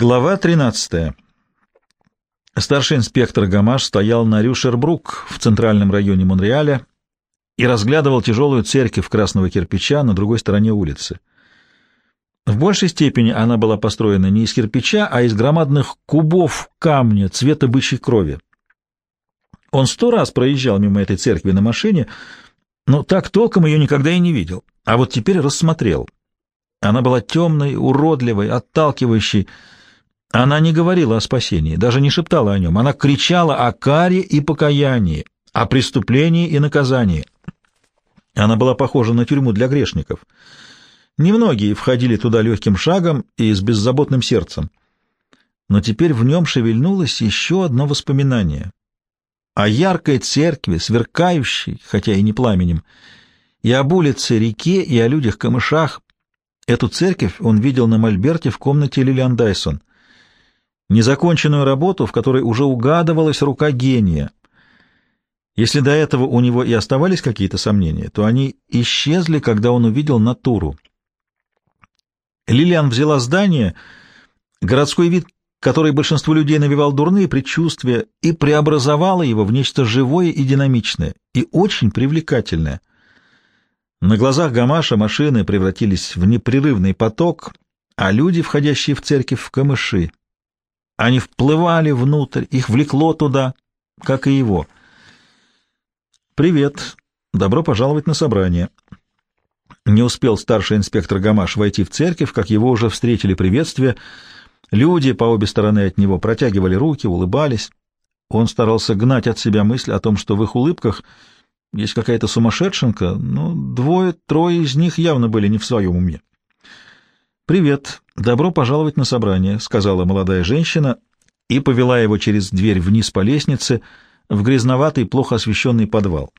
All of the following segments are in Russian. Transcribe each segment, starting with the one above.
Глава 13. Старший инспектор Гамаш стоял на Рюшербрук в центральном районе Монреаля и разглядывал тяжелую церковь красного кирпича на другой стороне улицы. В большей степени она была построена не из кирпича, а из громадных кубов камня цвета бычьей крови. Он сто раз проезжал мимо этой церкви на машине, но так толком ее никогда и не видел, а вот теперь рассмотрел. Она была темной, уродливой, отталкивающей, она не говорила о спасении, даже не шептала о нем. Она кричала о каре и покаянии, о преступлении и наказании. Она была похожа на тюрьму для грешников. Немногие входили туда легким шагом и с беззаботным сердцем. Но теперь в нем шевельнулось еще одно воспоминание. О яркой церкви, сверкающей, хотя и не пламенем, и об улице реке, и о людях-камышах. Эту церковь он видел на мольберте в комнате Лилиан Дайсон незаконченную работу, в которой уже угадывалась рука гения. Если до этого у него и оставались какие-то сомнения, то они исчезли, когда он увидел натуру. Лилиан взяла здание, городской вид, который большинству людей навевал дурные предчувствия, и преобразовала его в нечто живое и динамичное, и очень привлекательное. На глазах Гамаша машины превратились в непрерывный поток, а люди, входящие в церковь, в камыши. Они вплывали внутрь, их влекло туда, как и его. «Привет. Добро пожаловать на собрание». Не успел старший инспектор Гамаш войти в церковь, как его уже встретили приветствие. Люди по обе стороны от него протягивали руки, улыбались. Он старался гнать от себя мысль о том, что в их улыбках есть какая-то сумасшедшенка, но двое-трое из них явно были не в своем уме. «Привет, добро пожаловать на собрание», — сказала молодая женщина и повела его через дверь вниз по лестнице в грязноватый, плохо освещенный подвал.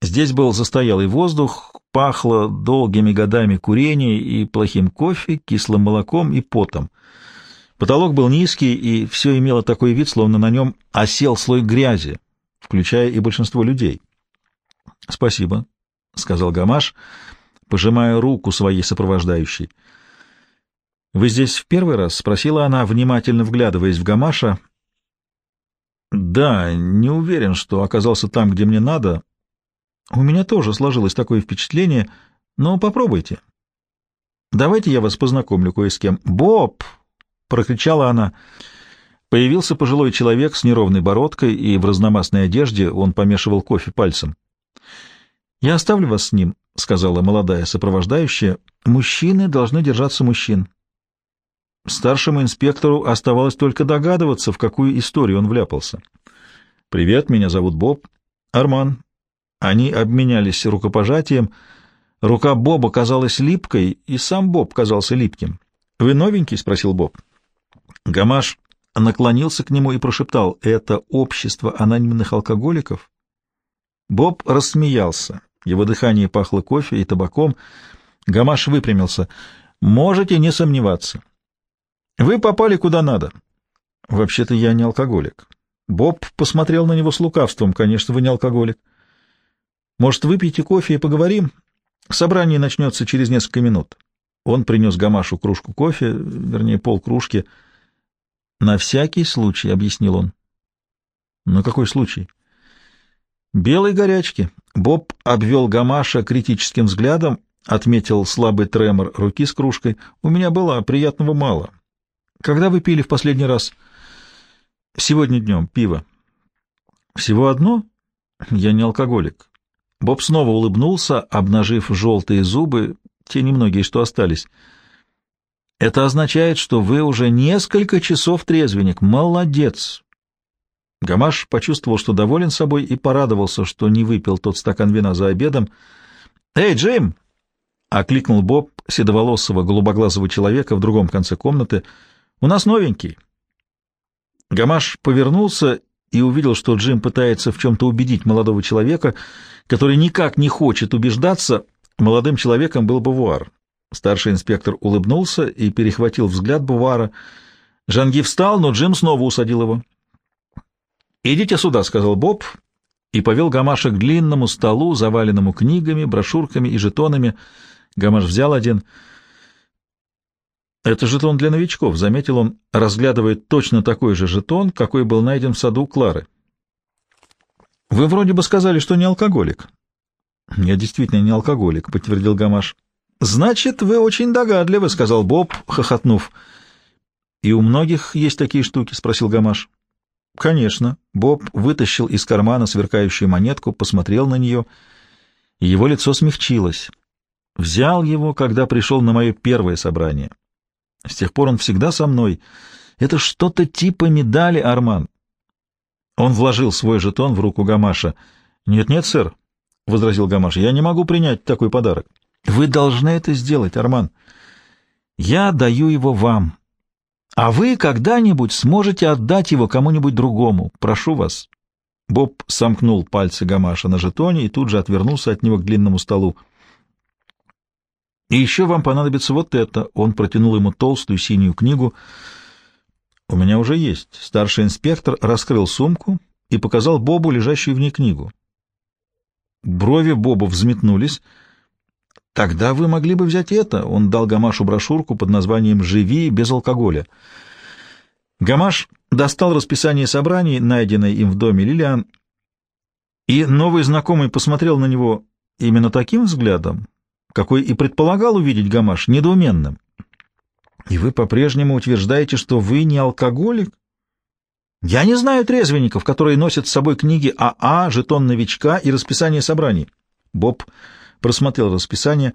Здесь был застоялый воздух, пахло долгими годами курения и плохим кофе, кислым молоком и потом. Потолок был низкий, и все имело такой вид, словно на нем осел слой грязи, включая и большинство людей. — Спасибо, — сказал Гамаш, пожимая руку своей сопровождающей. — «Вы здесь в первый раз?» — спросила она, внимательно вглядываясь в Гамаша. «Да, не уверен, что оказался там, где мне надо. У меня тоже сложилось такое впечатление, но попробуйте. Давайте я вас познакомлю кое с кем. Боб!» — прокричала она. Появился пожилой человек с неровной бородкой и в разномастной одежде, он помешивал кофе пальцем. «Я оставлю вас с ним», — сказала молодая сопровождающая. «Мужчины должны держаться мужчин. Старшему инспектору оставалось только догадываться, в какую историю он вляпался. «Привет, меня зовут Боб. Арман». Они обменялись рукопожатием. Рука Боба казалась липкой, и сам Боб казался липким. «Вы новенький?» — спросил Боб. Гамаш наклонился к нему и прошептал, «Это общество анонимных алкоголиков?» Боб рассмеялся. Его дыхание пахло кофе и табаком. Гамаш выпрямился. «Можете не сомневаться. Вы попали куда надо. Вообще-то я не алкоголик. Боб посмотрел на него с лукавством. Конечно, вы не алкоголик. Может, выпьете кофе и поговорим? Собрание начнется через несколько минут. Он принес Гамашу кружку кофе, вернее, полкружки. На всякий случай, — объяснил он. На какой случай? Белой горячки. Боб обвел Гамаша критическим взглядом, отметил слабый тремор руки с кружкой. У меня было приятного мало. Когда вы пили в последний раз? Сегодня днем. Пиво. Всего одно? Я не алкоголик. Боб снова улыбнулся, обнажив желтые зубы, те немногие, что остались. Это означает, что вы уже несколько часов трезвенник. Молодец. Гамаш почувствовал, что доволен собой, и порадовался, что не выпил тот стакан вина за обедом. «Эй, Джим!» — окликнул Боб седоволосого голубоглазого человека в другом конце комнаты — у нас новенький. Гамаш повернулся и увидел, что Джим пытается в чем-то убедить молодого человека, который никак не хочет убеждаться. Молодым человеком был Бувар. Старший инспектор улыбнулся и перехватил взгляд Бувара. Жанги встал, но Джим снова усадил его. «Идите сюда», — сказал Боб, и повел Гамаша к длинному столу, заваленному книгами, брошюрками и жетонами. Гамаш взял один — «Это жетон для новичков», — заметил он, разглядывая точно такой же жетон, какой был найден в саду Клары. «Вы вроде бы сказали, что не алкоголик». «Я действительно не алкоголик», — подтвердил Гамаш. «Значит, вы очень догадливы», — сказал Боб, хохотнув. «И у многих есть такие штуки?» — спросил Гамаш. «Конечно». Боб вытащил из кармана сверкающую монетку, посмотрел на нее, и его лицо смягчилось. Взял его, когда пришел на мое первое собрание. С тех пор он всегда со мной. Это что-то типа медали, Арман. Он вложил свой жетон в руку Гамаша. «Нет-нет, сэр», — возразил Гамаш, — «я не могу принять такой подарок». «Вы должны это сделать, Арман. Я даю его вам, а вы когда-нибудь сможете отдать его кому-нибудь другому. Прошу вас». Боб сомкнул пальцы Гамаша на жетоне и тут же отвернулся от него к длинному столу. И еще вам понадобится вот это. Он протянул ему толстую синюю книгу. У меня уже есть. Старший инспектор раскрыл сумку и показал Бобу лежащую в ней книгу. Брови Боба взметнулись. Тогда вы могли бы взять это. Он дал Гамашу брошюрку под названием «Живи без алкоголя». Гамаш достал расписание собраний, найденное им в доме Лилиан, и новый знакомый посмотрел на него именно таким взглядом, какой и предполагал увидеть Гамаш, недоуменным. И вы по-прежнему утверждаете, что вы не алкоголик? Я не знаю трезвенников, которые носят с собой книги АА, жетон новичка и расписание собраний. Боб просмотрел расписание.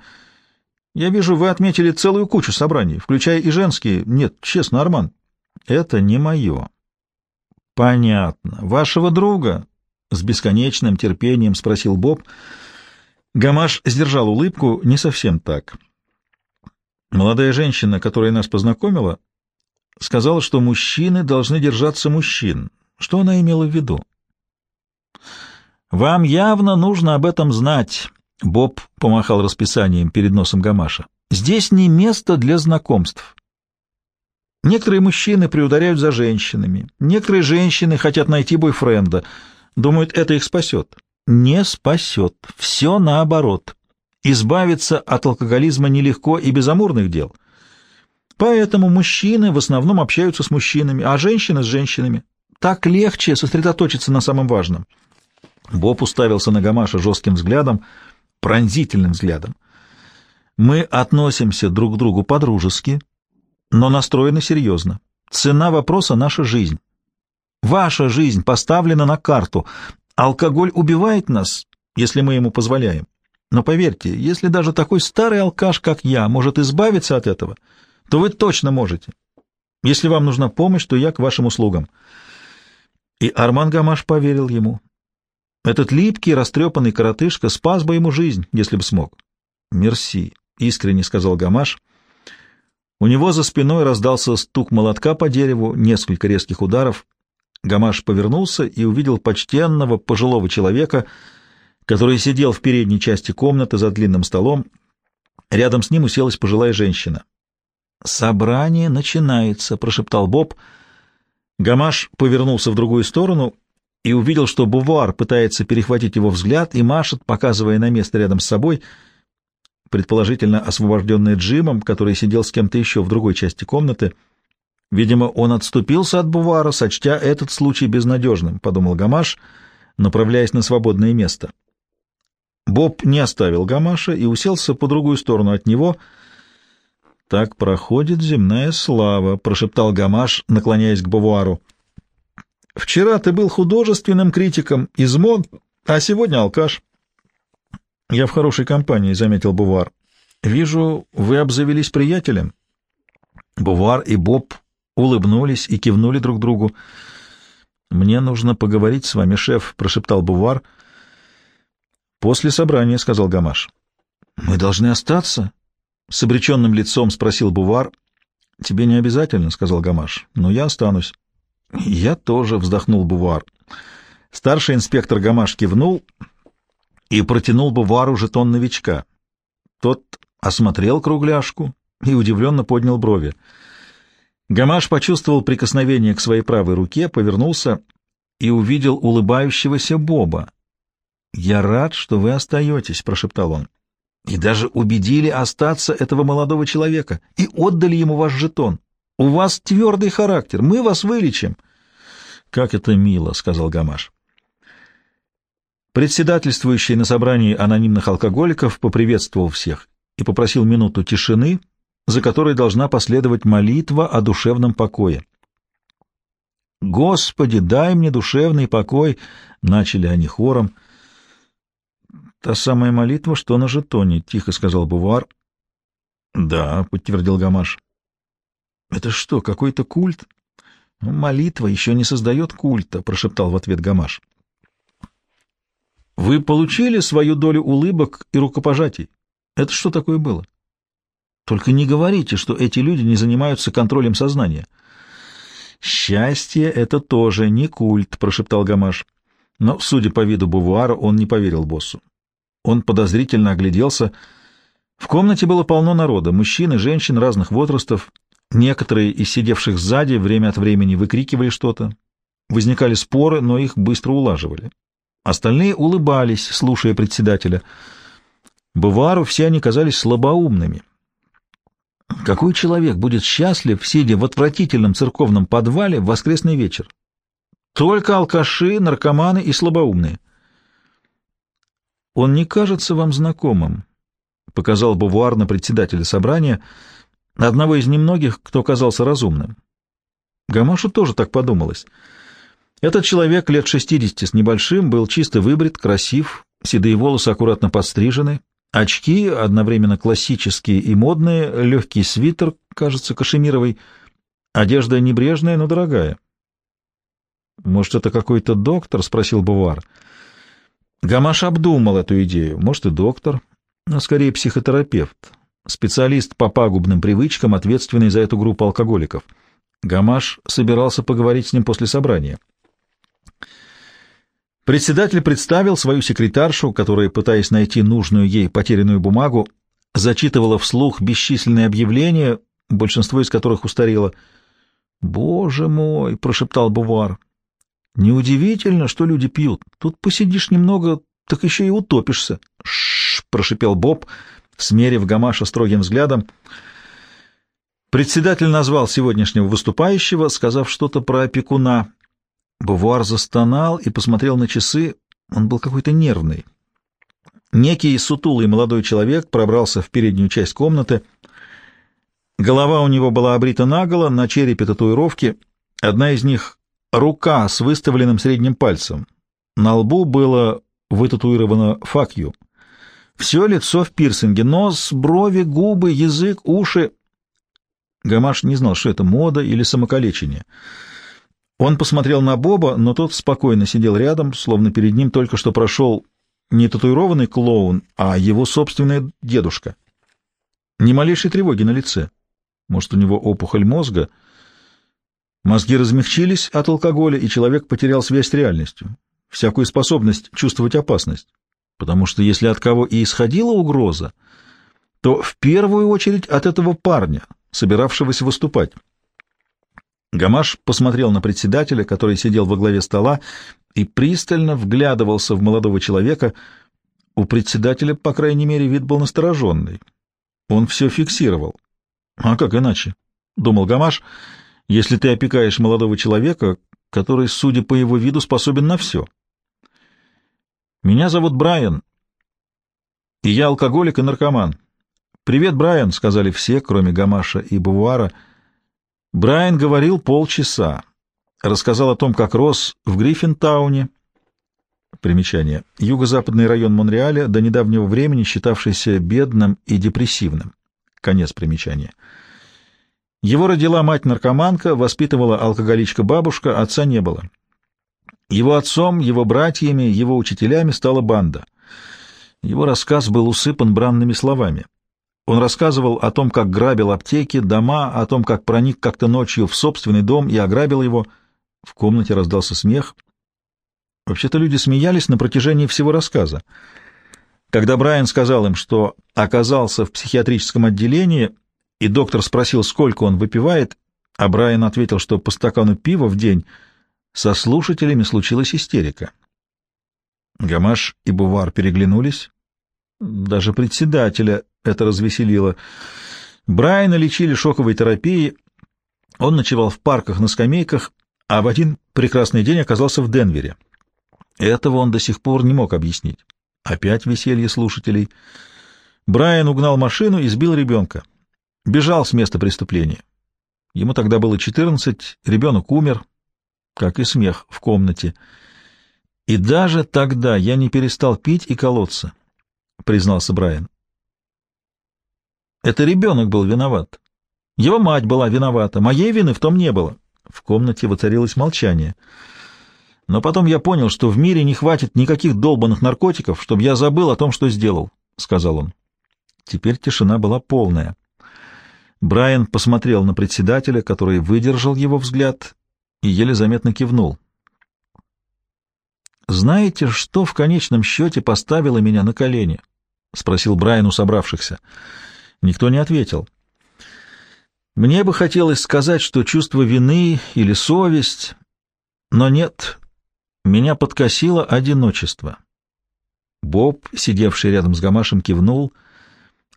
Я вижу, вы отметили целую кучу собраний, включая и женские. Нет, честно, Арман, это не мое. Понятно. Вашего друга? С бесконечным терпением спросил Боб. — Гамаш сдержал улыбку не совсем так. Молодая женщина, которая нас познакомила, сказала, что мужчины должны держаться мужчин. Что она имела в виду? «Вам явно нужно об этом знать», — Боб помахал расписанием перед носом Гамаша. «Здесь не место для знакомств. Некоторые мужчины приударяют за женщинами, некоторые женщины хотят найти бойфренда, думают, это их спасет не спасет. Все наоборот. Избавиться от алкоголизма нелегко и без амурных дел. Поэтому мужчины в основном общаются с мужчинами, а женщины с женщинами. Так легче сосредоточиться на самом важном. Боб уставился на Гамаша жестким взглядом, пронзительным взглядом. Мы относимся друг к другу по-дружески, но настроены серьезно. Цена вопроса — наша жизнь. Ваша жизнь поставлена на карту, Алкоголь убивает нас, если мы ему позволяем. Но поверьте, если даже такой старый алкаш, как я, может избавиться от этого, то вы точно можете. Если вам нужна помощь, то я к вашим услугам. И Арман Гамаш поверил ему. Этот липкий, растрепанный коротышка спас бы ему жизнь, если бы смог. «Мерси», — искренне сказал Гамаш. У него за спиной раздался стук молотка по дереву, несколько резких ударов — Гамаш повернулся и увидел почтенного пожилого человека, который сидел в передней части комнаты за длинным столом. Рядом с ним уселась пожилая женщина. «Собрание начинается», — прошептал Боб. Гамаш повернулся в другую сторону и увидел, что Бувар пытается перехватить его взгляд и машет, показывая на место рядом с собой, предположительно освобожденное Джимом, который сидел с кем-то еще в другой части комнаты — Видимо, он отступился от Бувара, сочтя этот случай безнадежным, — подумал Гамаш, направляясь на свободное место. Боб не оставил Гамаша и уселся по другую сторону от него. «Так проходит земная слава», — прошептал Гамаш, наклоняясь к Бувару. «Вчера ты был художественным критиком из мод, а сегодня алкаш». «Я в хорошей компании», — заметил Бувар. «Вижу, вы обзавелись приятелем». Бувар и Боб улыбнулись и кивнули друг другу. «Мне нужно поговорить с вами, шеф», — прошептал Бувар. «После собрания», — сказал Гамаш. «Мы должны остаться?» — с обреченным лицом спросил Бувар. «Тебе не обязательно», — сказал Гамаш, — «но я останусь». «Я тоже», — вздохнул Бувар. Старший инспектор Гамаш кивнул и протянул Бувару жетон новичка. Тот осмотрел кругляшку и удивленно поднял брови. Гамаш почувствовал прикосновение к своей правой руке, повернулся и увидел улыбающегося Боба. «Я рад, что вы остаетесь», — прошептал он. и даже убедили остаться этого молодого человека и отдали ему ваш жетон. У вас твердый характер, мы вас вылечим. — Как это мило, — сказал Гамаш. Председательствующий на собрании анонимных алкоголиков поприветствовал всех и попросил минуту тишины, за которой должна последовать молитва о душевном покое. «Господи, дай мне душевный покой!» — начали они хором. «Та самая молитва, что на жетоне», — тихо сказал Бувар. «Да», — подтвердил Гамаш. «Это что, какой-то культ?» «Ну, «Молитва еще не создает культа», — прошептал в ответ Гамаш. «Вы получили свою долю улыбок и рукопожатий? Это что такое было?» «Только не говорите, что эти люди не занимаются контролем сознания». «Счастье — это тоже не культ», — прошептал Гамаш. Но, судя по виду Бувуара, он не поверил боссу. Он подозрительно огляделся. В комнате было полно народа, мужчин и женщин разных возрастов. Некоторые из сидевших сзади время от времени выкрикивали что-то. Возникали споры, но их быстро улаживали. Остальные улыбались, слушая председателя. Бувару все они казались слабоумными. Какой человек будет счастлив, сидя в отвратительном церковном подвале в воскресный вечер? Только алкаши, наркоманы и слабоумные. Он не кажется вам знакомым, — показал Бувуар на председателя собрания, одного из немногих, кто казался разумным. Гамашу тоже так подумалось. Этот человек лет шестидесяти с небольшим был чисто выбрит, красив, седые волосы аккуратно подстрижены, очки одновременно классические и модные, легкий свитер, кажется, кашемировый, одежда небрежная, но дорогая. «Может, это какой-то доктор?» — спросил Бувар. Гамаш обдумал эту идею. Может, и доктор, но скорее психотерапевт, специалист по пагубным привычкам, ответственный за эту группу алкоголиков. Гамаш собирался поговорить с ним после собрания. Председатель представил свою секретаршу, которая, пытаясь найти нужную ей потерянную бумагу, зачитывала вслух бесчисленные объявления, большинство из которых устарело. «Боже мой!» — прошептал Бувар. «Неудивительно, что люди пьют. Тут посидишь немного, так еще и утопишься». «Ш-ш-ш!» прошепел Боб, смерив Гамаша строгим взглядом. Председатель назвал сегодняшнего выступающего, сказав что-то про опекуна. Бувуар застонал и посмотрел на часы. Он был какой-то нервный. Некий сутулый молодой человек пробрался в переднюю часть комнаты. Голова у него была обрита наголо, на черепе татуировки. Одна из них — рука с выставленным средним пальцем. На лбу было вытатуировано «факью». Все лицо в пирсинге, нос, брови, губы, язык, уши. Гамаш не знал, что это мода или самокалечение. Он посмотрел на Боба, но тот спокойно сидел рядом, словно перед ним только что прошел не татуированный клоун, а его собственный дедушка. Ни малейшей тревоги на лице. Может, у него опухоль мозга? Мозги размягчились от алкоголя, и человек потерял связь с реальностью, всякую способность чувствовать опасность. Потому что если от кого и исходила угроза, то в первую очередь от этого парня, собиравшегося выступать. Гамаш посмотрел на председателя, который сидел во главе стола, и пристально вглядывался в молодого человека. У председателя, по крайней мере, вид был настороженный. Он все фиксировал. «А как иначе?» — думал Гамаш. «Если ты опекаешь молодого человека, который, судя по его виду, способен на все». «Меня зовут Брайан, и я алкоголик и наркоман». «Привет, Брайан», — сказали все, кроме Гамаша и Бувара — Брайан говорил полчаса. Рассказал о том, как рос в Гриффинтауне. Примечание. Юго-западный район Монреаля, до недавнего времени считавшийся бедным и депрессивным. Конец примечания. Его родила мать-наркоманка, воспитывала алкоголичка-бабушка, отца не было. Его отцом, его братьями, его учителями стала банда. Его рассказ был усыпан бранными словами. Он рассказывал о том, как грабил аптеки, дома, о том, как проник как-то ночью в собственный дом и ограбил его. В комнате раздался смех. Вообще-то люди смеялись на протяжении всего рассказа. Когда Брайан сказал им, что оказался в психиатрическом отделении, и доктор спросил, сколько он выпивает, а Брайан ответил, что по стакану пива в день, со слушателями случилась истерика. Гамаш и Бувар переглянулись. Даже председателя это развеселило. Брайана лечили шоковой терапией. Он ночевал в парках на скамейках, а в один прекрасный день оказался в Денвере. Этого он до сих пор не мог объяснить. Опять веселье слушателей. Брайан угнал машину и сбил ребенка. Бежал с места преступления. Ему тогда было четырнадцать, ребенок умер, как и смех в комнате. И даже тогда я не перестал пить и колоться, — признался Брайан. Это ребенок был виноват. Его мать была виновата, моей вины в том не было. В комнате воцарилось молчание. Но потом я понял, что в мире не хватит никаких долбанных наркотиков, чтобы я забыл о том, что сделал, — сказал он. Теперь тишина была полная. Брайан посмотрел на председателя, который выдержал его взгляд и еле заметно кивнул. «Знаете, что в конечном счете поставило меня на колени?» — спросил Брайан у собравшихся. Никто не ответил. Мне бы хотелось сказать, что чувство вины или совесть, но нет, меня подкосило одиночество. Боб, сидевший рядом с Гамашем, кивнул —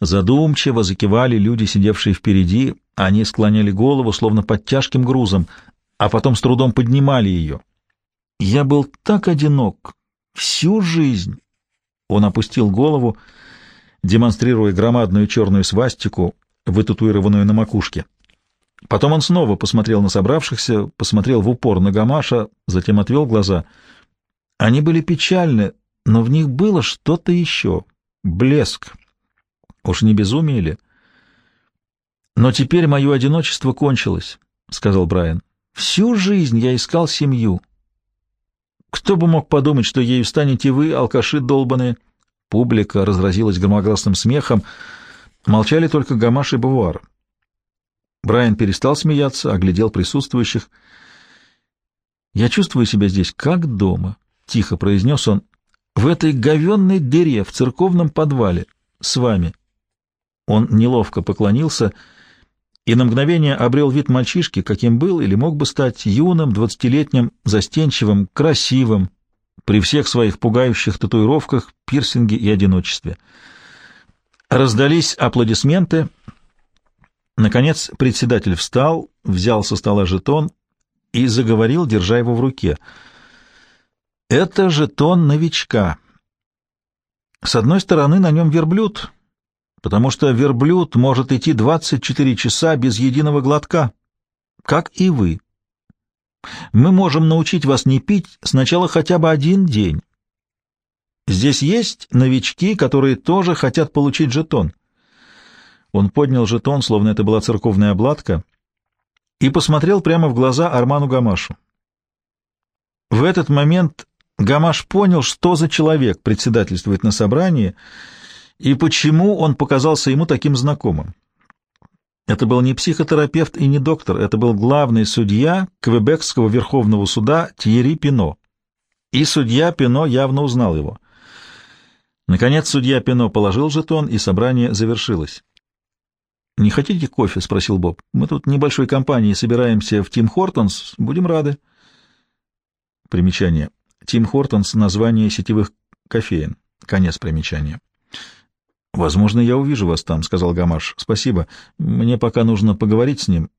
Задумчиво закивали люди, сидевшие впереди, они склоняли голову, словно под тяжким грузом, а потом с трудом поднимали ее. «Я был так одинок всю жизнь!» Он опустил голову, демонстрируя громадную черную свастику, вытатуированную на макушке. Потом он снова посмотрел на собравшихся, посмотрел в упор на Гамаша, затем отвел глаза. Они были печальны, но в них было что-то еще — блеск, Уж не безумие ли? Но теперь мое одиночество кончилось, — сказал Брайан. Всю жизнь я искал семью. Кто бы мог подумать, что ею станете вы, алкаши долбаные? Публика разразилась громогласным смехом. Молчали только Гамаш и Бавуар. Брайан перестал смеяться, оглядел присутствующих. «Я чувствую себя здесь как дома», — тихо произнес он, — «в этой говенной дыре в церковном подвале, с вами». Он неловко поклонился и на мгновение обрел вид мальчишки, каким был или мог бы стать юным, двадцатилетним, застенчивым, красивым, при всех своих пугающих татуировках, пирсинге и одиночестве. Раздались аплодисменты. Наконец председатель встал, взял со стола жетон и заговорил, держа его в руке. «Это жетон новичка. С одной стороны на нем верблюд, потому что верблюд может идти 24 часа без единого глотка, как и вы. Мы можем научить вас не пить сначала хотя бы один день. Здесь есть новички, которые тоже хотят получить жетон. Он поднял жетон, словно это была церковная обладка, и посмотрел прямо в глаза Арману Гамашу. В этот момент Гамаш понял, что за человек председательствует на собрании, и почему он показался ему таким знакомым. Это был не психотерапевт и не доктор, это был главный судья Квебекского Верховного суда Тьерри Пино. И судья Пино явно узнал его. Наконец судья Пино положил жетон, и собрание завершилось. «Не хотите кофе?» — спросил Боб. «Мы тут небольшой компанией собираемся в Тим Хортонс. Будем рады». Примечание. Тим Хортонс — название сетевых кофеин. Конец примечания. «Возможно, я увижу вас там», — сказал Гамаш. «Спасибо. Мне пока нужно поговорить с ним».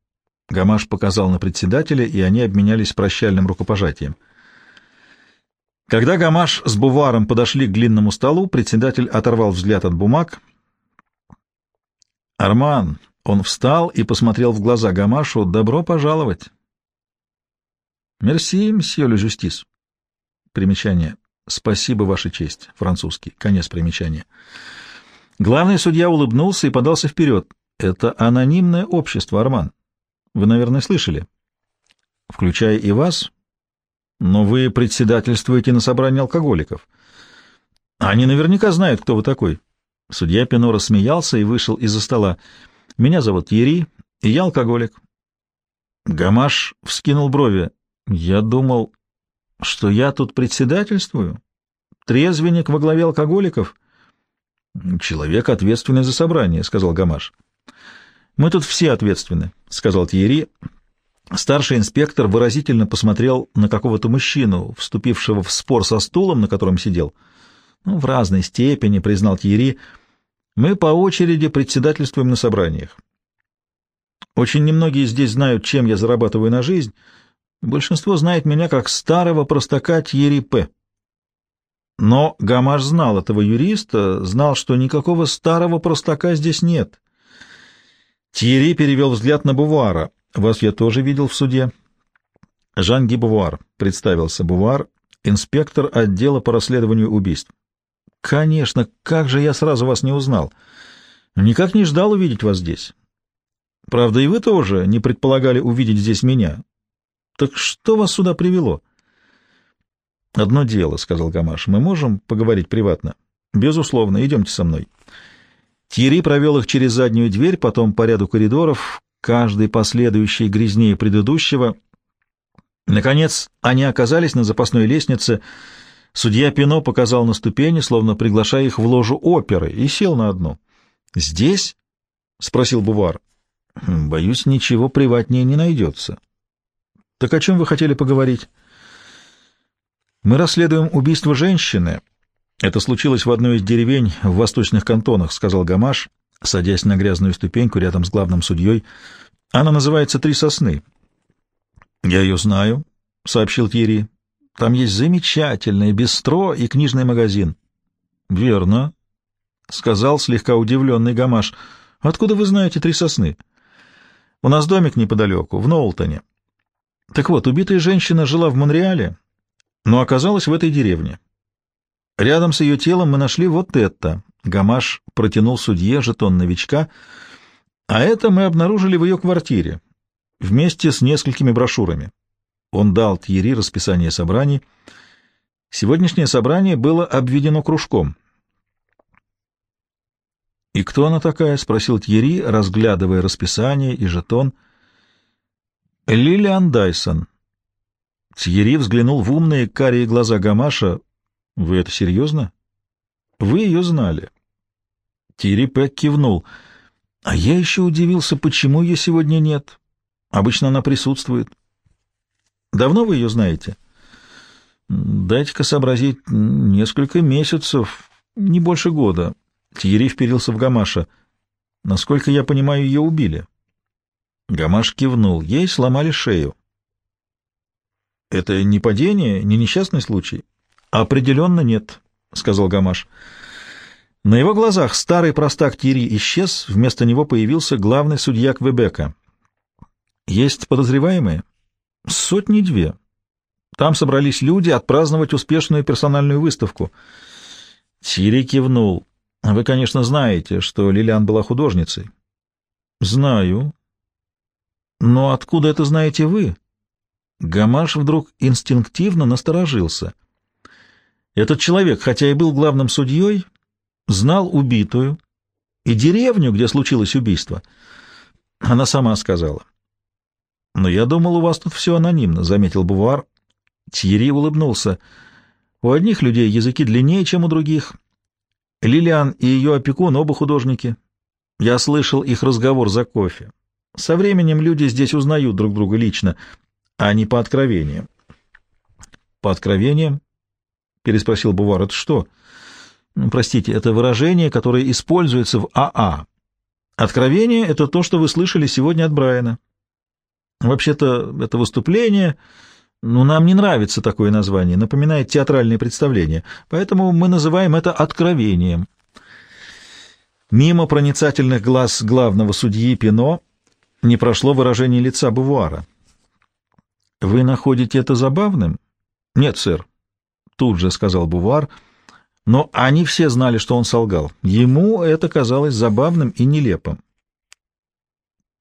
Гамаш показал на председателя, и они обменялись прощальным рукопожатием. Когда Гамаш с Буваром подошли к длинному столу, председатель оторвал взгляд от бумаг. «Арман!» Он встал и посмотрел в глаза Гамашу. «Добро пожаловать!» «Мерси, мсье ле жюстис». Примечание. «Спасибо, Ваша честь». Французский. Конец примечания. Главный судья улыбнулся и подался вперед. «Это анонимное общество, Арман. Вы, наверное, слышали?» «Включая и вас? Но вы председательствуете на собрании алкоголиков. Они наверняка знают, кто вы такой». Судья Пино рассмеялся и вышел из-за стола. «Меня зовут Ери, и я алкоголик». Гамаш вскинул брови. «Я думал, что я тут председательствую? Трезвенник во главе алкоголиков?» Человек ответственный за собрание, сказал Гамаш. Мы тут все ответственны, сказал Тьерри. Старший инспектор выразительно посмотрел на какого-то мужчину, вступившего в спор со стулом, на котором сидел. Ну, в разной степени, признал Тьерри. Мы по очереди председательствуем на собраниях. Очень немногие здесь знают, чем я зарабатываю на жизнь. Большинство знает меня как старого простака Тьерри П. Но Гамаш знал этого юриста, знал, что никакого старого простака здесь нет. Тьерри перевел взгляд на Бувара. «Вас я тоже видел в суде». «Жан Ги Бувар», — представился Бувар, инспектор отдела по расследованию убийств. «Конечно, как же я сразу вас не узнал? Никак не ждал увидеть вас здесь. Правда, и вы тоже не предполагали увидеть здесь меня. Так что вас сюда привело?» «Одно дело», — сказал Гамаш. «Мы можем поговорить приватно?» «Безусловно. Идемте со мной». Тьерри провел их через заднюю дверь, потом по ряду коридоров, каждый последующий грязнее предыдущего. Наконец, они оказались на запасной лестнице. Судья Пино показал на ступени, словно приглашая их в ложу оперы, и сел на одну. «Здесь?» — спросил Бувар. «Хм, «Боюсь, ничего приватнее не найдется». «Так о чем вы хотели поговорить?» «Мы расследуем убийство женщины», «Это случилось в одной из деревень в восточных кантонах», — сказал Гамаш, садясь на грязную ступеньку рядом с главным судьей. «Она называется «Три сосны». «Я ее знаю», — сообщил Тьерри. «Там есть замечательное бистро и книжный магазин». «Верно», — сказал слегка удивленный Гамаш. «Откуда вы знаете «Три сосны»?» «У нас домик неподалеку, в Ноултоне». «Так вот, убитая женщина жила в Монреале, но оказалась в этой деревне. Рядом с ее телом мы нашли вот это. Гамаш протянул судье жетон новичка, а это мы обнаружили в ее квартире, вместе с несколькими брошюрами. Он дал Тьери расписание собраний. Сегодняшнее собрание было обведено кружком. «И кто она такая?» — спросил Тьери, разглядывая расписание и жетон. «Лилиан Дайсон». Тьери взглянул в умные карие глаза Гамаша. Вы это серьезно? Вы ее знали. Тири Пэк кивнул. А я еще удивился, почему ее сегодня нет. Обычно она присутствует. Давно вы ее знаете? Дайте-ка сообразить, несколько месяцев, не больше года. Тири вперился в Гамаша. Насколько я понимаю, ее убили. Гамаш кивнул. Ей сломали шею. Это не падение, не несчастный случай? «Определенно нет», — сказал Гамаш. На его глазах старый простак Тири исчез, вместо него появился главный судья Квебека. «Есть подозреваемые?» «Сотни две. Там собрались люди отпраздновать успешную персональную выставку». Тири кивнул. «Вы, конечно, знаете, что Лилиан была художницей». «Знаю». «Но откуда это знаете вы?» Гамаш вдруг инстинктивно насторожился — этот человек, хотя и был главным судьей, знал убитую и деревню, где случилось убийство. Она сама сказала. «Но я думал, у вас тут все анонимно», — заметил Бувар. Тьерри улыбнулся. «У одних людей языки длиннее, чем у других. Лилиан и ее опекун оба художники. Я слышал их разговор за кофе. Со временем люди здесь узнают друг друга лично, а не по откровениям». «По откровениям?» переспросил Бувар. Это что? Ну, простите, это выражение, которое используется в АА. Откровение — это то, что вы слышали сегодня от Брайана. Вообще-то это выступление... Ну, нам не нравится такое название, напоминает театральное представление, поэтому мы называем это откровением. Мимо проницательных глаз главного судьи Пино не прошло выражение лица Бувара. «Вы находите это забавным?» «Нет, сэр тут же сказал Бувар, но они все знали, что он солгал. Ему это казалось забавным и нелепым.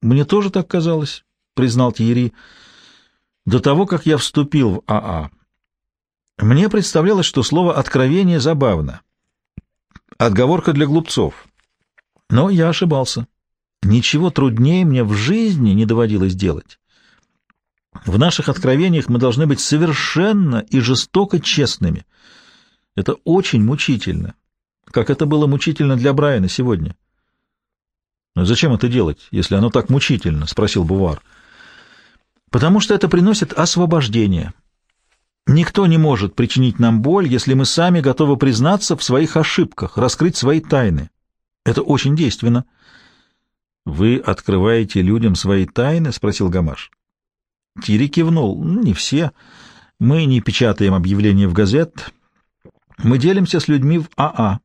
«Мне тоже так казалось», — признал Тьерри, — «до того, как я вступил в АА. Мне представлялось, что слово «откровение» забавно. Отговорка для глупцов. Но я ошибался. Ничего труднее мне в жизни не доводилось делать. В наших откровениях мы должны быть совершенно и жестоко честными. Это очень мучительно, как это было мучительно для Брайана сегодня. «Но зачем это делать, если оно так мучительно?» — спросил Бувар. «Потому что это приносит освобождение. Никто не может причинить нам боль, если мы сами готовы признаться в своих ошибках, раскрыть свои тайны. Это очень действенно. — Вы открываете людям свои тайны? — спросил Гамаш. Тири кивнул. — Не все. Мы не печатаем объявления в газет. Мы делимся с людьми в АА.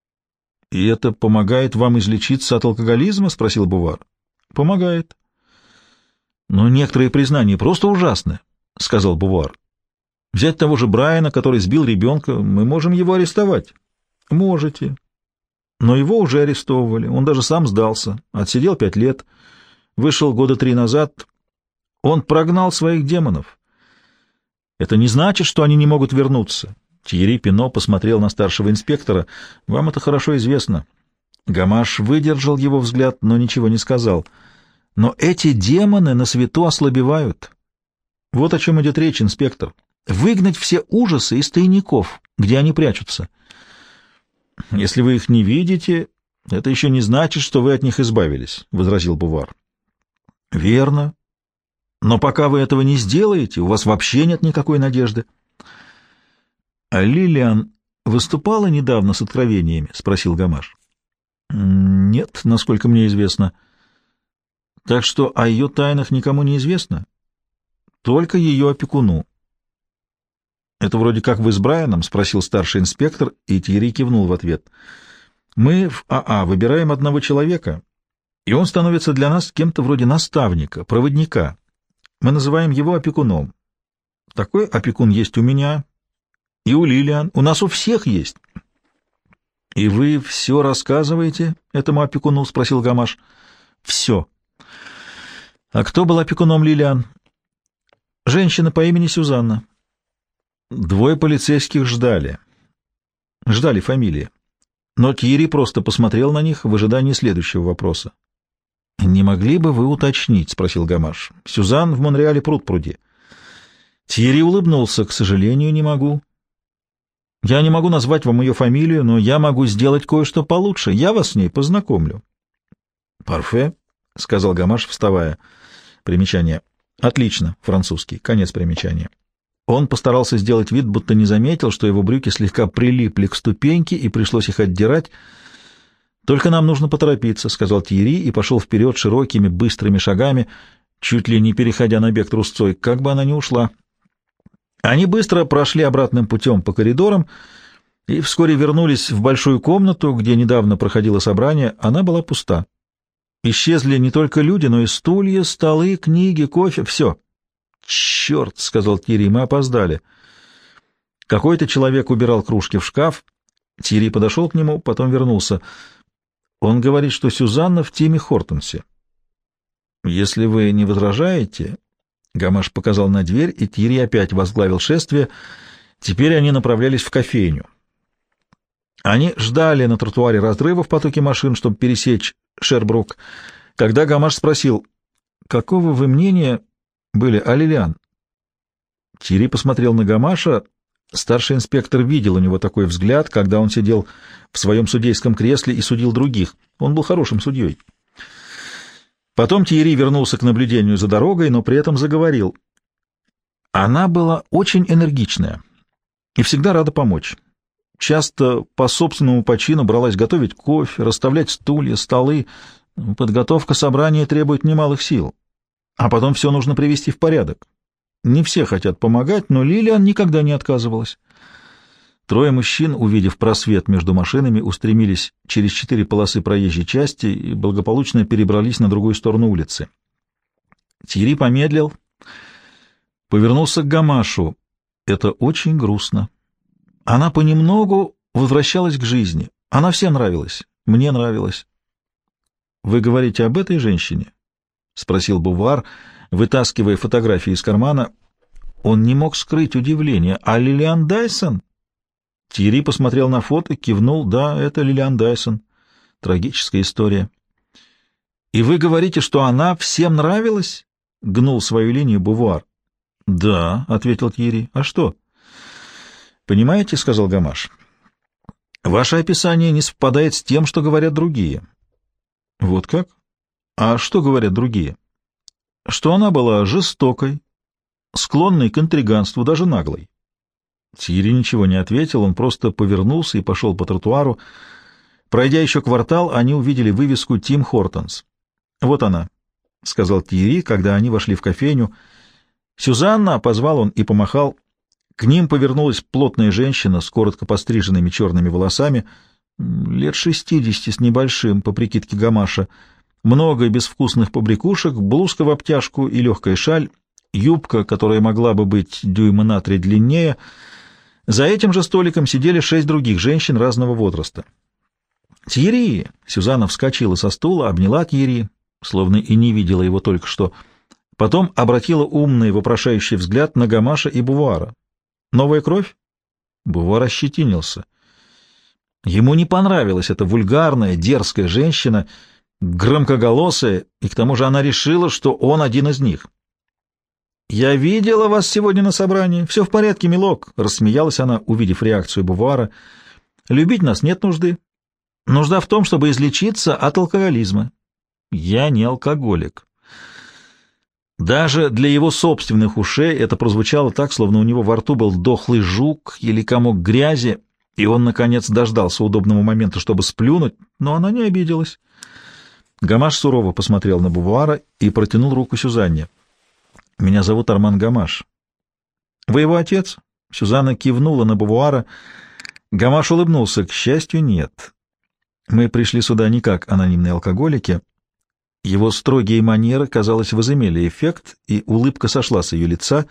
— И это помогает вам излечиться от алкоголизма? — спросил Бувар. — Помогает. — Но некоторые признания просто ужасны, — сказал Бувар. — Взять того же Брайана, который сбил ребенка, мы можем его арестовать. — Можете. Но его уже арестовывали, он даже сам сдался, отсидел пять лет, вышел года три назад. Он прогнал своих демонов. Это не значит, что они не могут вернуться. Тьерри Пино посмотрел на старшего инспектора. «Вам это хорошо известно». Гамаш выдержал его взгляд, но ничего не сказал. «Но эти демоны на свету ослабевают. Вот о чем идет речь, инспектор. Выгнать все ужасы из тайников, где они прячутся. Если вы их не видите, это еще не значит, что вы от них избавились, — возразил Бувар. — Верно. Но пока вы этого не сделаете, у вас вообще нет никакой надежды. — А Лилиан выступала недавно с откровениями? — спросил Гамаш. — Нет, насколько мне известно. — Так что о ее тайнах никому не известно? — Только ее опекуну. «Это вроде как вы с Брайаном?» — спросил старший инспектор, и Тьерри кивнул в ответ. «Мы в АА выбираем одного человека, и он становится для нас кем-то вроде наставника, проводника. Мы называем его опекуном. Такой опекун есть у меня и у Лилиан, у нас у всех есть». «И вы все рассказываете этому опекуну?» — спросил Гамаш. «Все». «А кто был опекуном Лилиан?» «Женщина по имени Сюзанна». Двое полицейских ждали. Ждали фамилии. Но Тьерри просто посмотрел на них в ожидании следующего вопроса. «Не могли бы вы уточнить?» — спросил Гамаш. «Сюзан в Монреале пруд-пруди». Тьерри улыбнулся. «К сожалению, не могу». «Я не могу назвать вам ее фамилию, но я могу сделать кое-что получше. Я вас с ней познакомлю». «Парфе», — сказал Гамаш, вставая. Примечание. «Отлично, французский. Конец примечания». Он постарался сделать вид, будто не заметил, что его брюки слегка прилипли к ступеньке и пришлось их отдирать. «Только нам нужно поторопиться», — сказал Тьерри и пошел вперед широкими, быстрыми шагами, чуть ли не переходя на бег трусцой, как бы она ни ушла. Они быстро прошли обратным путем по коридорам и вскоре вернулись в большую комнату, где недавно проходило собрание. Она была пуста. Исчезли не только люди, но и стулья, столы, книги, кофе — все. «Черт!» — сказал Тири, — «мы опоздали». Какой-то человек убирал кружки в шкаф. Тири подошел к нему, потом вернулся. Он говорит, что Сюзанна в Тиме Хортонсе. «Если вы не возражаете...» Гамаш показал на дверь, и Тири опять возглавил шествие. Теперь они направлялись в кофейню. Они ждали на тротуаре разрыва в потоке машин, чтобы пересечь Шербрук. Когда Гамаш спросил, «Какого вы мнения были, а Лилиан? Тири посмотрел на Гамаша. Старший инспектор видел у него такой взгляд, когда он сидел в своем судейском кресле и судил других. Он был хорошим судьей. Потом Тиери вернулся к наблюдению за дорогой, но при этом заговорил. Она была очень энергичная и всегда рада помочь. Часто по собственному почину бралась готовить кофе, расставлять стулья, столы. Подготовка собрания требует немалых сил а потом все нужно привести в порядок. Не все хотят помогать, но Лилиан никогда не отказывалась. Трое мужчин, увидев просвет между машинами, устремились через четыре полосы проезжей части и благополучно перебрались на другую сторону улицы. Тири помедлил, повернулся к Гамашу. Это очень грустно. Она понемногу возвращалась к жизни. Она всем нравилась. Мне нравилась. Вы говорите об этой женщине? — спросил Бувар, вытаскивая фотографии из кармана. Он не мог скрыть удивление. «А Лилиан Дайсон?» Тири посмотрел на фото, кивнул. «Да, это Лилиан Дайсон. Трагическая история». «И вы говорите, что она всем нравилась?» — гнул свою линию Бувар. «Да», — ответил Тири. «А что?» «Понимаете, — сказал Гамаш, — ваше описание не совпадает с тем, что говорят другие». «Вот как?» А что говорят другие? Что она была жестокой, склонный к интриганству, даже наглый. Тьерри ничего не ответил, он просто повернулся и пошел по тротуару. Пройдя еще квартал, они увидели вывеску «Тим Хортонс». «Вот она», — сказал Тьерри, когда они вошли в кофейню. «Сюзанна!» — позвал он и помахал. К ним повернулась плотная женщина с коротко постриженными черными волосами, лет шестидесяти с небольшим, по прикидке Гамаша, много безвкусных побрякушек, блузка в обтяжку и легкая шаль, юбка, которая могла бы быть дюйма на три длиннее. За этим же столиком сидели шесть других женщин разного возраста. «Тьерри!» — Сюзанна вскочила со стула, обняла Тьерри, словно и не видела его только что. Потом обратила умный вопрошающий взгляд на Гамаша и Бувара. «Новая кровь?» Бувар ощетинился. Ему не понравилась эта вульгарная, дерзкая женщина, громкоголосая, и к тому же она решила, что он один из них. «Я видела вас сегодня на собрании. Все в порядке, милок», — рассмеялась она, увидев реакцию Бувара. «Любить нас нет нужды. Нужда в том, чтобы излечиться от алкоголизма. Я не алкоголик». Даже для его собственных ушей это прозвучало так, словно у него во рту был дохлый жук или комок грязи, и он, наконец, дождался удобного момента, чтобы сплюнуть, но она не обиделась. Гамаш сурово посмотрел на Бувара и протянул руку Сюзанне. Меня зовут Арман Гамаш. Вы его отец? Сюзанна кивнула на Бавуара. Гамаш улыбнулся. К счастью, нет. Мы пришли сюда не как анонимные алкоголики. Его строгие манеры, казалось, возымели эффект, и улыбка сошла с ее лица,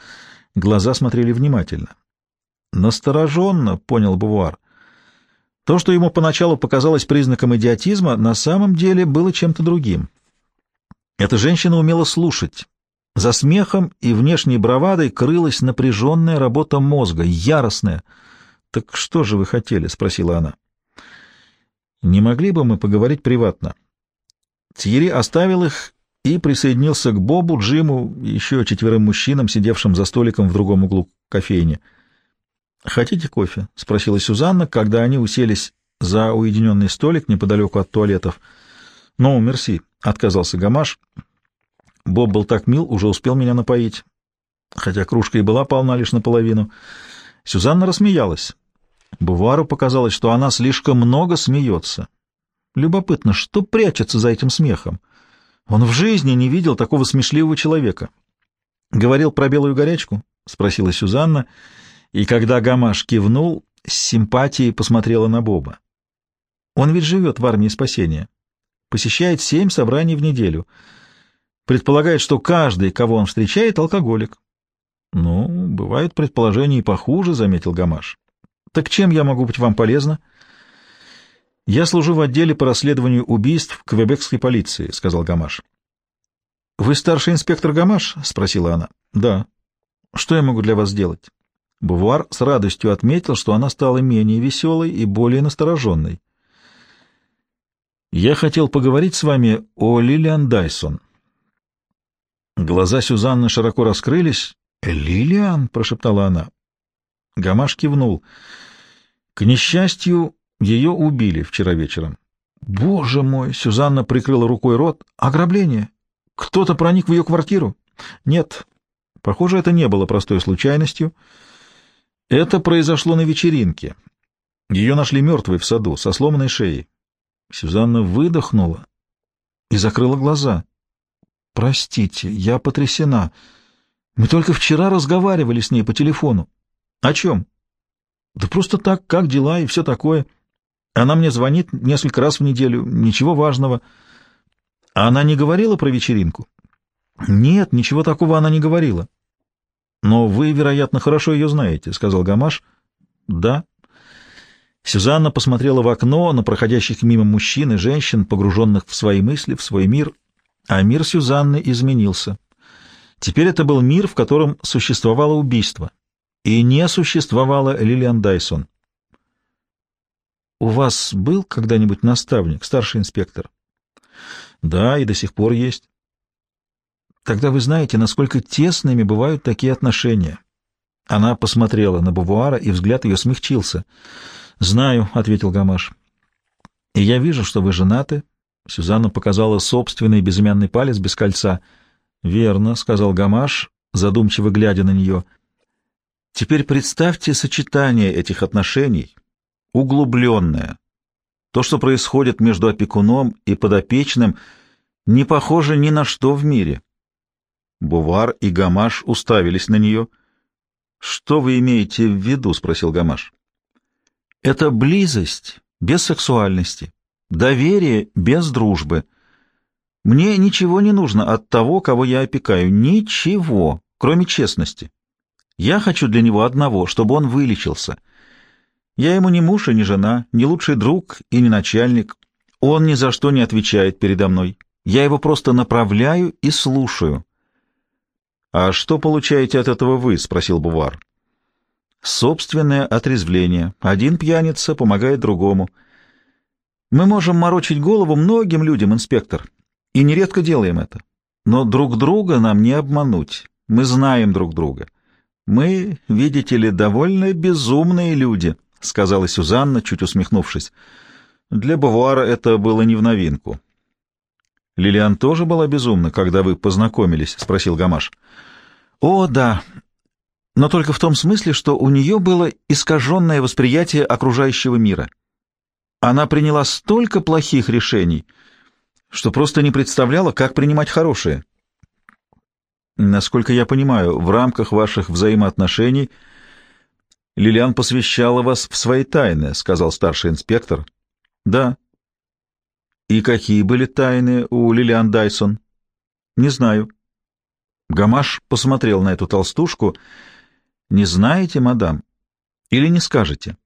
глаза смотрели внимательно. Настороженно, понял Бувар. То, что ему поначалу показалось признаком идиотизма, на самом деле было чем-то другим. Эта женщина умела слушать, за смехом и внешней бравадой крылась напряженная работа мозга, яростная. «Так что же вы хотели?» — спросила она. «Не могли бы мы поговорить приватно?» Тьерри оставил их и присоединился к Бобу, Джиму и еще четверым мужчинам, сидевшим за столиком в другом углу кофейни. «Хотите кофе?» — спросила Сюзанна, когда они уселись за уединенный столик неподалеку от туалетов. «Ну, мерси», — отказался Гамаш. Боб был так мил, уже успел меня напоить. Хотя кружка и была полна лишь наполовину. Сюзанна рассмеялась. Бувару показалось, что она слишком много смеется. Любопытно, что прячется за этим смехом? Он в жизни не видел такого смешливого человека. «Говорил про белую горячку?» — спросила Сюзанна, и когда Гамаш кивнул, с симпатией посмотрела на Боба. «Он ведь живет в армии спасения. Посещает семь собраний в неделю» предполагает, что каждый, кого он встречает, алкоголик. — Ну, бывают предположения и похуже, — заметил Гамаш. — Так чем я могу быть вам полезна? — Я служу в отделе по расследованию убийств квебекской полиции, — сказал Гамаш. — Вы старший инспектор Гамаш? — спросила она. — Да. — Что я могу для вас сделать? Бувар с радостью отметил, что она стала менее веселой и более настороженной. — Я хотел поговорить с вами о Лилиан Дайсон, Глаза Сюзанны широко раскрылись. «Лилиан!» — прошептала она. Гамаш кивнул. К несчастью, ее убили вчера вечером. «Боже мой!» — Сюзанна прикрыла рукой рот. «Ограбление! Кто-то проник в ее квартиру?» «Нет. Похоже, это не было простой случайностью. Это произошло на вечеринке. Ее нашли мертвой в саду, со сломанной шеей». Сюзанна выдохнула и закрыла глаза. Простите, я потрясена. Мы только вчера разговаривали с ней по телефону. О чем? Да просто так, как дела и все такое. Она мне звонит несколько раз в неделю, ничего важного. А она не говорила про вечеринку? Нет, ничего такого она не говорила. Но вы, вероятно, хорошо ее знаете, сказал Гамаш. Да. Сюзанна посмотрела в окно на проходящих мимо мужчин и женщин, погруженных в свои мысли, в свой мир, а мир Сюзанны изменился. Теперь это был мир, в котором существовало убийство, и не существовало Лилиан Дайсон. «У вас был когда-нибудь наставник, старший инспектор?» «Да, и до сих пор есть». «Тогда вы знаете, насколько тесными бывают такие отношения». Она посмотрела на Бавуара, и взгляд ее смягчился. «Знаю», — ответил Гамаш. «И я вижу, что вы женаты, Сюзанна показала собственный безымянный палец без кольца. «Верно», — сказал Гамаш, задумчиво глядя на нее. Теперь представьте сочетание этих отношений, углубленное. То, что происходит между опекуном и подопечным, не похоже ни на что в мире. Бувар и Гамаш уставились на нее. «Что вы имеете в виду?» — спросил Гамаш. «Это близость без сексуальности, доверие без дружбы. Мне ничего не нужно от того, кого я опекаю, ничего, кроме честности. Я хочу для него одного, чтобы он вылечился. Я ему не муж и не жена, не лучший друг и не начальник. Он ни за что не отвечает передо мной. Я его просто направляю и слушаю». «А что получаете от этого вы?» — спросил Бувар. «Собственное отрезвление. Один пьяница помогает другому. Мы можем морочить голову многим людям, инспектор, и нередко делаем это. Но друг друга нам не обмануть. Мы знаем друг друга. Мы, видите ли, довольно безумные люди», — сказала Сюзанна, чуть усмехнувшись. Для Бувара это было не в новинку. «Лилиан тоже была безумна, когда вы познакомились?» — спросил Гамаш. «О, да. Но только в том смысле, что у нее было искаженное восприятие окружающего мира. Она приняла столько плохих решений, что просто не представляла, как принимать хорошие. Насколько я понимаю, в рамках ваших взаимоотношений Лилиан посвящала вас в свои тайны», — сказал старший инспектор. «Да», и какие были тайны у Лилиан Дайсон? Не знаю. Гамаш посмотрел на эту толстушку. Не знаете, мадам? Или не скажете?